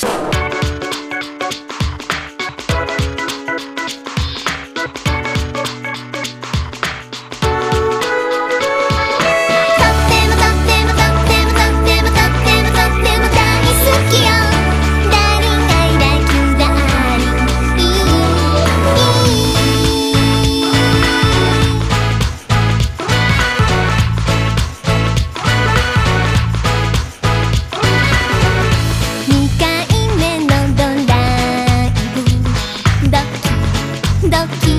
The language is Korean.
Shut up. 언덕